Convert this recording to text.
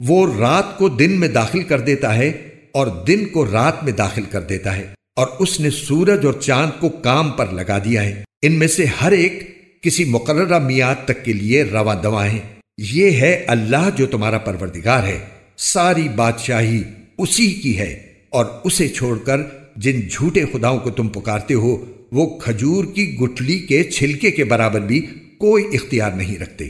وہ رات کو دن میں داخل کر دیتا ہے اور دن کو رات میں داخل کر دیتا ہے اور اس نے سورج اور چاند کو کام پر لگا دیا ہے۔ ان میں سے ہر ایک کسی مقررہ میاد تک کے لیے رواں دواں ہیں۔ یہ ہے اللہ جو تمہارا پروردگار ہے۔ ساری بادشاہی اسی کی ہے اور اسے چھوڑ کر جن جھوٹے خداؤں کو تم پکارتے ہو، وہ کھجور کی گٹلی کے چھلکے کے برابر بھی کوئی اختیار نہیں رکھتے۔